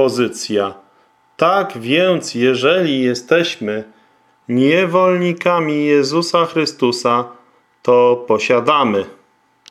pozycja. Tak więc, jeżeli jesteśmy niewolnikami Jezusa Chrystusa, to posiadamy